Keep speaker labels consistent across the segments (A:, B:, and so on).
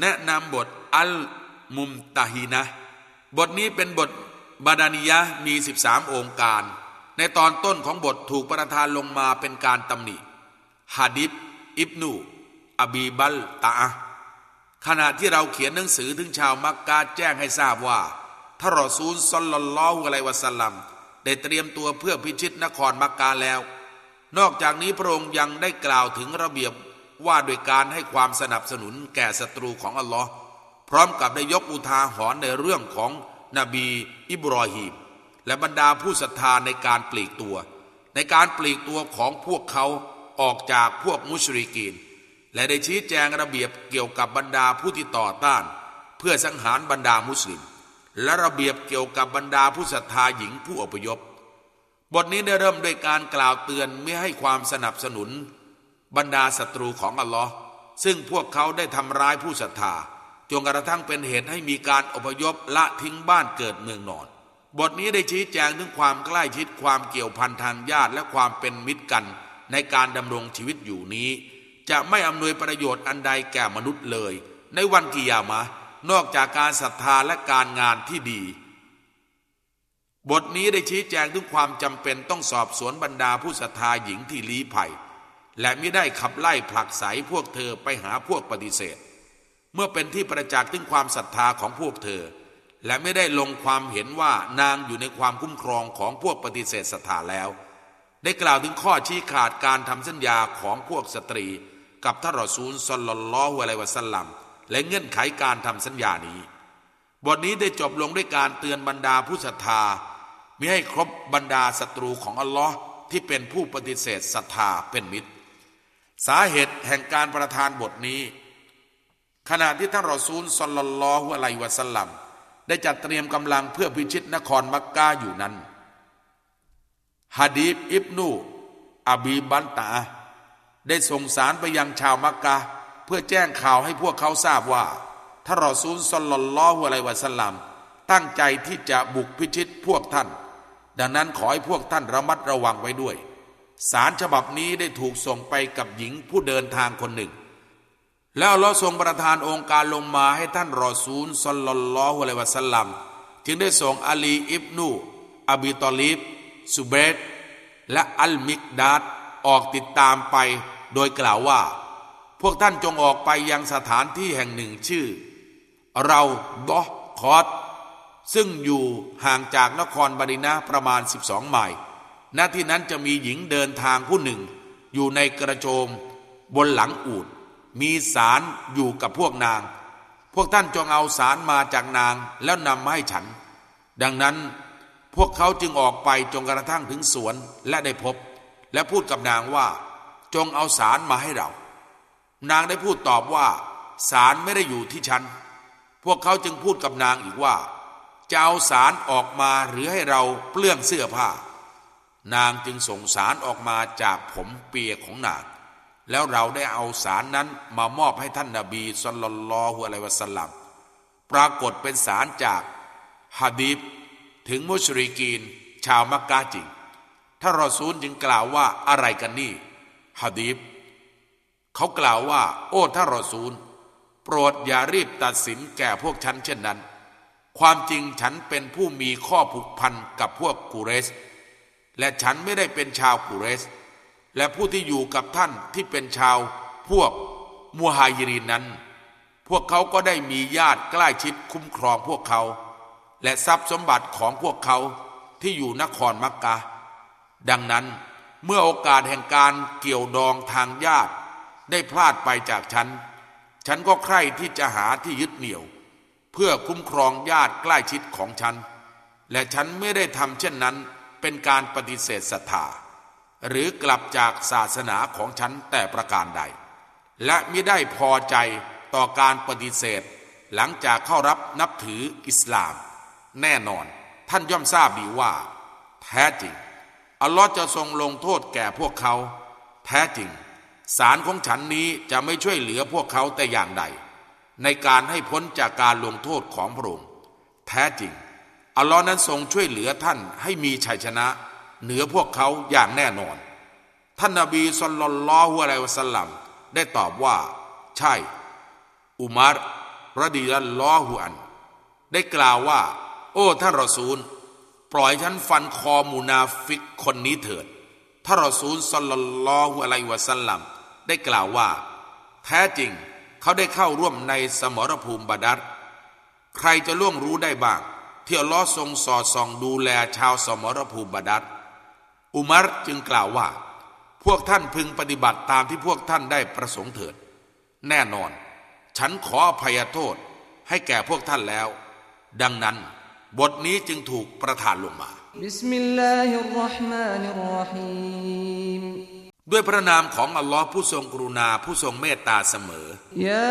A: แนะนำบทอัลมุมตาฮีนะบทนี้เป็นบทบาดานียะมี 13 องค์การ ในตอนต้นของบทถูกประทานลงมาเป็นการตำหนิฮะดิบอิบนูอบีบัลตาขณะที่เราเขียนหนังสือถึงชาวมักกะแจ้งให้ทราบว่าท่านรอซูลซอลลัลลอฮุอะลัยวะสัลลัมได้เตรียมตัวเพื่อพิชิตนครมักกะแล้ว นอกจากนี้พระองค์ยังได้กล่าวถึงระเบียบ ว่าโดยการให้ความสนับสนุนแก่ศัตรูของอัลลอฮ์พร้อมกับได้ยกอุทาหรณ์ในเรื่องของนบีอิบรอฮีมและบรรดาผู้ศรัทธาในการปลีกตัว ในการปลีกตัวของพวกเขาออกจากพวกมุชริกีน และได้ชี้แจงระเบียบเกี่ยวกับบรรดาผู้ที่ต่อต้าน เพื่อสังหารบรรดามุสลิม และระเบียบเกี่ยวกับบรรดาผู้ศรัทธาหญิงผู้อพยพ บทนี้ได้เริ่มด้วยการกล่าวเตือนไม่ให้ความสนับสนุน บรรดาศัตรูของอัลลอฮ์ซึ่งพวกเขาได้ทำร้ายผู้ศรัทธาจนกระทั่งเป็นเหตุให้มีการอพยพละทิ้งบ้านเกิดเมืองนอน บทนี้ได้ชี้แจงถึงความใกล้ชิดความเกี่ยวพันทางญาติและความเป็นมิตรกันในการดำรงชีวิตอยู่นี้ จะไม่อำนวยประโยชน์อันใดแก่มนุษย์เลย ในวันกิยามะ นอกจากการศรัทธาและการงานที่ดี บทนี้ได้ชี้แจงถึงความจำเป็นต้องสอบสวนบรรดาผู้ศรัทธาหญิงที่ลี้ภัย และไม่ได้ขับไล่ผลักไสพวกเธอไปหาพวกปฏิเสธ เมื่อเป็นที่ประจักษ์ถึงความศรัทธาของพวกเธอ และไม่ได้ลงความเห็นว่านางอยู่ในความคุ้มครองของพวกปฏิเสธศรัทธาแล้ว ได้กล่าวถึงข้อชี้ขาดการทำสัญญาของพวกสตรี กับท่านรอซูลสลลลอฮุอะลัยวะสัลลัมและเงื่อนไขการทำสัญญานี้ บทนี้ได้จบลงด้วยการเตือนบรรดาผู้ศรัทธามิให้ครบบรรดาศัตรูของอัลลอฮ์ที่เป็นผู้ปฏิเสธศรัทธาเป็นมิตร สาเหตุแห่งการประทานบทนี้ ขณะที่ท่านรอซูลสลลัลลอฮุอะลัยวะสัลลัมได้จัดเตรียมกำลังเพื่อพิชิตนครมักกะอยู่นั้นฮะดีบอิบนูอบีบันตา ได้ส่งสารไปยังชาวมักกะเพื่อแจ้งข่าวให้พวกเขาทราบว่าท่านรอซูลสลลัลลอฮุอะลัยวะสัลลัมตั้งใจที่จะบุกพิชิตพวกท่าน ดังนั้นขอให้พวกท่านระมัดระวังไว้ด้วย สารฉบับนี้ได้ถูกส่งไปกับหญิงผู้เดินทางคนหนึ่ง แล้วเราทรงประทานองค์การลงมาให้ท่านรอซูลสลลัลลอฮุอะลัยวะสัลลัมจึงได้ส่งอาลีอิบนูอบีตอลีบสุเบตและอัลมิกดาดออกติดตามไปโดยกล่าวว่า พวกท่านจงออกไปยังสถานที่แห่งหนึ่งชื่อ เราบอคอตซึ่งอยู่ห่างจากนครบาดินาประมาณ 12 ไมล์ ณที่นั้นจะมีหญิงเดินทางผู้หนึ่ง อยู่ในกระโจม บนหลังอูดมีสารอยู่กับพวกนาง พวกท่านจงเอาสารมาจากนางแล้วนำมาให้ฉัน ดังนั้นพวกเขาจึงออกไปจนกระทั่งถึงสวนและได้พบ และพูดกับนางว่า จงเอาสารมาให้เรา นางได้พูดตอบว่า สารไม่ได้อยู่ที่ฉัน พวกเขาจึงพูดกับนางอีกว่าจะเอาสารออกมาหรือให้เราเปลื้องเสื้อผ้า นางจึงส่งสารออกมาจากผมเปียกของนาง แล้วเราได้เอาสารนั้นมามอบให้ท่านนาบีสุลลัลลอฮุอะลัยวะสัลลัมปรากฏเป็นสารจากฮะดีบถึงมุชริกีน ชาวมักกะจริงถ้ารอซูลจึงกล่าวว่าอะไรกันนี่ฮะดีบเขากล่าวว่า โอ้ท่านรอซูล โปรดอย่ารีบตัดสินแก่พวกฉันเช่นนั้น ความจริงฉันเป็นผู้มีข้อผูกพันกับพวกกูเรส และฉันไม่ได้เป็นชาวกูเรส และผู้ที่อยู่กับท่านที่เป็นชาวพวกมูฮายรินนั้น พวกเขาก็ได้มีญาติใกล้ชิดคุ้มครองพวกเขา และทรัพย์สมบัติของพวกเขาที่อยู่นครมักกะ ดังนั้นเมื่อโอกาสแห่งการเกี่ยวดองทางญาติได้พลาดไปจากฉัน ฉันก็ใคร่ที่จะหาที่ยึดเหนี่ยว เพื่อคุ้มครองญาติใกล้ชิดของฉัน และฉันไม่ได้ทำเช่นนั้น เป็นการปฏิเสธศรัทธาหรือกลับจากศาสนาของฉันแต่ประการใด และม่ได้พอใจต่อการปฏิเสธ หลังจากเข้ารับนับถืออิสลาม แน่นอนท่านย่อมทราบดีว่า แท้จริง อัลลอฮ์จะทรงลงโทษแก่พวกเขา แท้จริงสารของฉันนี้จะไม่ช่วยเหลือพวกเขาแต่อย่างใด ในการให้พ้นจากการลงโทษของพระองค์แท้จริง อัลลอฮ์นั้นทรงช่วยเหลือท่านให้มีชัยชนะ เหนือพวกเขาอย่างแน่นอน ท่านนาบีสุลลัลลอฮุอะลัยวะสัลลัมได้ตอบว่า ใช่ อุมารรดิยัลลอฮุอัน ได้กล่าวว่า โอ้ท่านรอซูล ปล่อยฉันฟันคอมุนาฟิกคนนี้เถิดท่านรอซูลصلى الله عليه وسلمได้กล่าวว่า แท้จริงเขาได้เข้าร่วมในสมรภูมิบะดัรใครจะล่วงรู้ได้บ้าง ที่อัลลอฮ์ทรงสอดส่องดูแลชาวสมรภูมิบะดัรอุมัรจึงกล่าวว่า พวกท่านพึงปฏิบัติตามที่พวกท่านได้ประสงค์เถิด แน่นอน ฉันขออภัยโทษให้แก่พวกท่านแล้ว ดังนั้น บทนี้จึงถูกประทานลงมา
B: بسم الله الرحمن الرحيم
A: ด้วยพระนามของอัลลอฮ์ผู้ทรงกรุณาผู้ทรงเมตตาเสมอ
B: ยา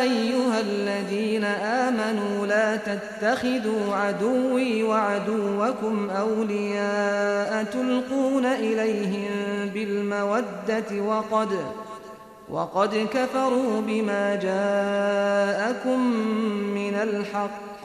B: อายุฮัลลดีนอามานูลาตัตตคิดูอาดูวีวะอาดูวะคุมอูลียาตุลกูนอิลัยฮิมบิลมวัดดะติวะกด وقد كفروا بما جاءكم من الحق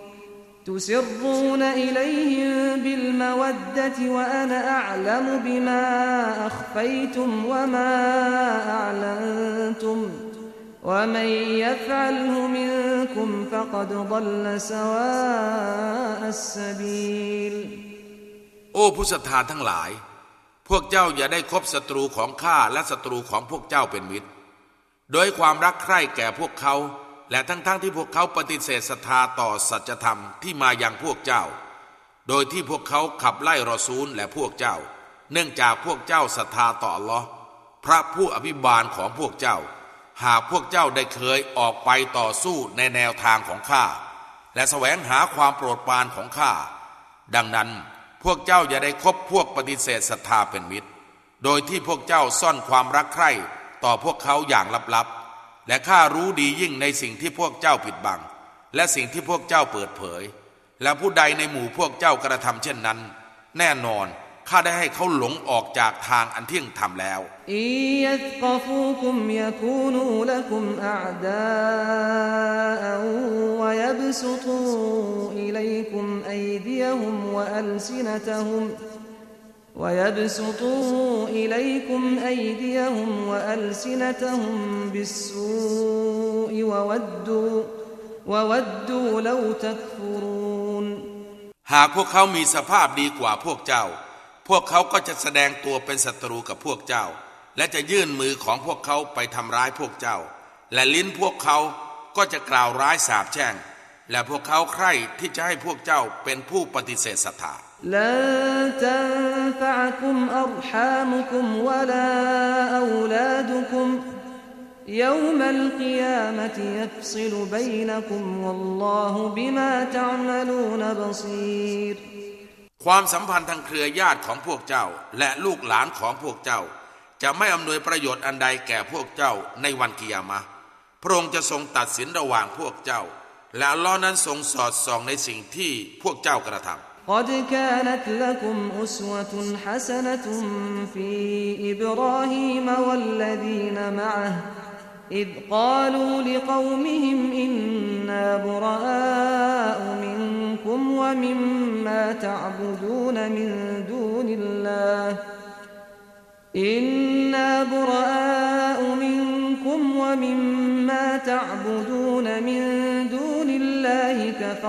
B: تسرون إليهم بالمودة وأنا أعلم بما أخفيتم وما أعلنتم ومن يفعله منكم فقد ضل سواء السبيل
A: โอ้ผู้ศรัทธาทั้งหลาย พวกเจ้าอย่าได้คบศัตรูของข้าและศัตรูของพวกเจ้าเป็นมิตร โดยความรักใคร่แก่พวกเขา และทั้งๆทที่พวกเขาปฏิเสธศรัทธาต่อสัจธรรมที่มาอย่างพวกเจ้า โดยที่พวกเขาขับไล่รอซูลและพวกเจ้า เนื่องจากพวกเจ้าศรัทธาต่อลอพระผู้อภิบาลของพวกเจ้า หากพวกเจ้าได้เคยออกไปต่อสู้ในแนวทางของข้า และแสวงหาความโปรดปรานของข้า ดังนั้นพวกเจ้าอย่าได้คบพวกปฏิเสธศรัทธาเป็นมิตร โดยที่พวกเจ้าซ่อนความรักใคร่ต่อพวกเขาอย่างลับๆ และข้ารู้ดียิ่งในสิ่งที่พวกเจ้าผิดบัง และสิ่งที่พวกเจ้าเปิดเผย และผู้ใดในหมู่พวกเจ้ากระทำเช่นนั้น แน่นอนข้าได้ให้เขาหลงออกจากทางอันเที่ยงธรรมแล้ว
B: อ ويبسطوا إليكم أيديهم وألسنتهم بالسوء وودوا وودوا لو تكفرون
A: หากพวกเขามีสภาพดีกว่าพวกเจ้า พวกเขาก็จะแสดงตัวเป็นศัตรูกับพวกเจ้า และจะยื่นมือของพวกเขาไปทำร้ายพวกเจ้า และลิ้นพวกเขาก็จะกล่าวร้ายสาบแช่ง และพวกเขาใคร่ที่จะให้พวกเจ้าเป็นผู้ปฏิเสธศรัทธา
B: لن تنفعكم أرحامكم ولا أولادكم يوم القيامة يفصل بينكم والله بما تعملون بصير
A: ความสัมพันธ์ทางเครือญาติของพวกเจ้า และลูกหลานของพวกเจ้า จะไม่อำนวยประโยชน์อันใดแก่พวกเจ้าในวันกิยามะพระองค์จะทรงตัดสินระหว่างพวกเจ้า และล้อนั้นทรงสอดส่องในสิ่งที่พวกเจ้ากระทำ
B: قد كانت لكم أسوة حسنة في إبراهيم والذين معه إذ قالوا لقومهم إنا براء منكم ومما تعبدون من دون الله إنا براء منكم ومما تعبدون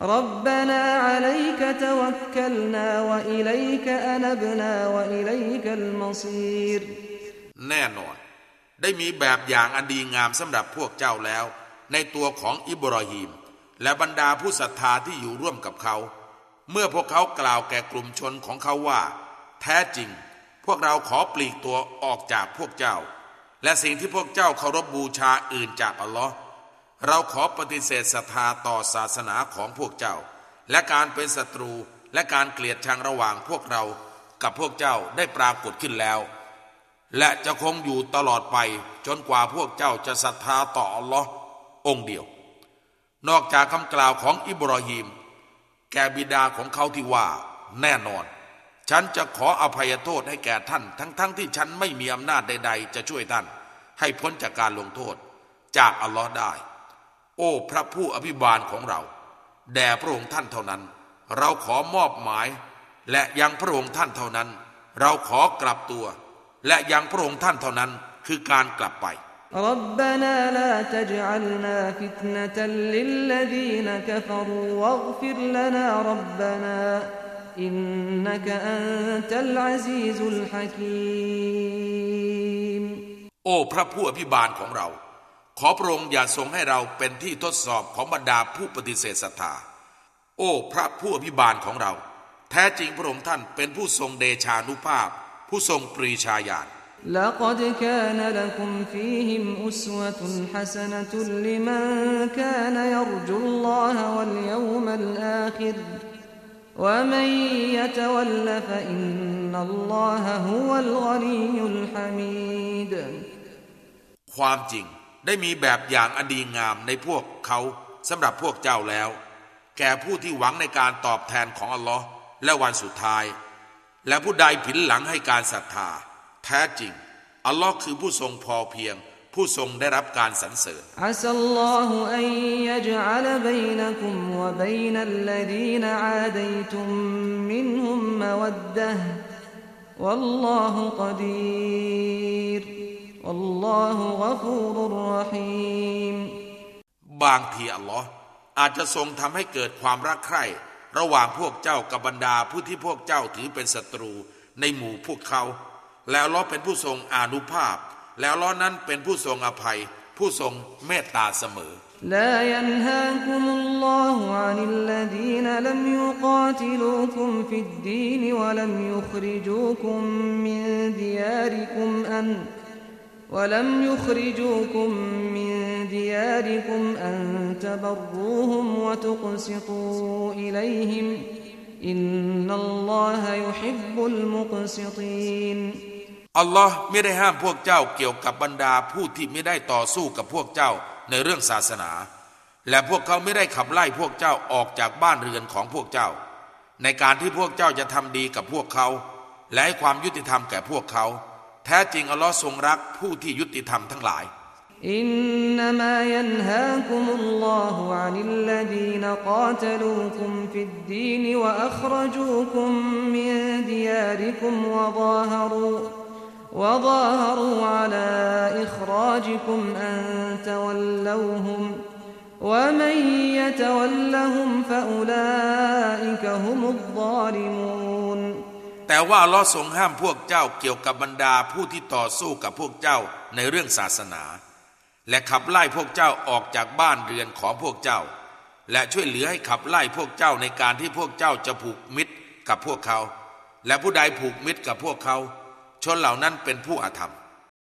B: ربنا عليك توكلنا وإليك أنبنا وإليك المصير
A: แน่นอน ได้มีแบบอย่างอันดีงามสำหรับพวกเจ้าแล้ว ในตัวของอิบราฮิมและบรรดาผู้ศรัทธาที่อยู่ร่วมกับเขาเมื่อพวกเขากล่าวแก่กลุ่มชนของเขาว่า แท้จริง พวกเราขอปลีกตัวออกจากพวกเจ้า และสิ่งที่พวกเจ้าเคารพบบูชาอื่นจากอัลลอฮ์ เราขอปฏิเสธศรัทธาต่อศาสนาของพวกเจ้า และการเป็นศัตรูและการเกลียดชังระหว่างพวกเรากับพวกเจ้าได้ปรากฏขึ้นแล้ว และจะคงอยู่ตลอดไปจนกว่าพวกเจ้าจะศรัทธาต่ออัลลอฮ์องเดียว นอกจากคำกล่าวของอิบราฮิมแกบิดาของเขาที่ว่า แน่นอน ฉันจะขออภัยโทษให้แก่ท่าน ทั้งๆทที่ฉันไม่มีอำนาจใด ๆ จะช่วยท่าน ให้พ้นจากการลงโทษ จากอัลลอฮ์ได้ โอ้พระผู้อภิบาลของเรา แด่พระองค์ท่านเท่านั้น เราขอมอบหมาย และยังพระองค์ท่านเท่านั้น เราขอกลับตัว และยังพระองค์ท่านเท่านั้นคือการกลับไป
B: ربنا لا تجعلنا فتنة للذين كفروا واغفر لنا ربنا إنك أنت العزيز الحكيم
A: โอ้พระผู้อภิบาลของเรา ขอพระองค์อย่าทรงให้เราเป็นที่ทดสอบของบรรดาผู้ปฏิเสธศรัทธา โอ้พระผู้อภิบาลของเรา แท้จริงพระองค์ท่านเป็นผู้ทรงเดชานุภาพ ผู้ทรงปรีชาญาณ
B: لقد كان لكم فيهم أسوة حسنة لمن كان يرجو الله واليوم الآخر ومن يتول فإن الله هو الغني الحميد
A: ความจริง ได้มีแบบอย่างอดีงามในพวกเขาสำหรับพวกเจ้าแล้ว แก่ผู้ที่หวังในการตอบแทนของอัลลอฮ์และวันสุดท้าย และผู้ใดผินหลังให้การศรัทธา แท้จริง อัลลอฮ์คือผู้ทรงพอเพียง ผู้ทรงได้รับการสรรเสริญ
B: อัสลลอฮุอัยยะจัลบัยนกุมวะบยนัลลดีนอาดยตุมมินฮุมมะวัดดะวัลลอฮฺกดีร์ والله غفور رحيم
A: บางทีอัลลอฮ์อาจจะทรงทำให้เกิดความรักใคร่ ระหว่างพวกเจ้ากับบรรดาผู้ที่พวกเจ้าถือเป็นศัตรูในหมู่พวกเขา แล้วอัลลอฮ์เป็นผู้ทรงอานุภาพ แล้วอัลลอฮ์นั้นเป็นผู้ทรงอภัย ผู้ทรงเมตตาเสมอ
B: لا ينهاكم الله عن الذين لم يقاتلوكم في الدين ولم يخرجوكم من دياركم أن ولم يخرجوكم من دياركم أن تبروهم وتقسطوا إليهم إن الله يحب المقسطين
A: อัลลอฮ์ไม่ได้ห้ามพวกเจ้าเกี่ยวกับบรรดาผู้ที่ไม่ได้ต่อสู้กับพวกเจ้าในเรื่องศาสนา และพวกเขาไม่ได้ขับไล่พวกเจ้าออกจากบ้านเรือนของพวกเจ้า ในการที่พวกเจ้าจะทำดีกับพวกเขา และให้ความยุติธรรมแก่พวกเขา แท้จริงอัลลอฮ์ทรงรักผู้ที่ยุติธรรมทั้งหลาย
B: إنما ينهاكم الله عن الذين قاتلوكم في الدين وأخرجوكم من دياركم وظاهروا وظاهروا على إخراجكم أن تولوهم ومن يتولهم فأولئك هم الظالمون
A: แต่ว่าลอทรงห้ามพวกเจ้าเกี่ยวกับบรรดาผู้ที่ต่อสู้กับพวกเจ้าในเรื่องศาสนา และขับไล่พวกเจ้าออกจากบ้านเรือนของพวกเจ้า และช่วยเหลือให้ขับไล่พวกเจ้าในการที่พวกเจ้าจะผูกมิตรกับพวกเขา และผู้ใดผูกมิตรกับพวกเขา ชนเหล่านั้นเป็นผู้อาธรรม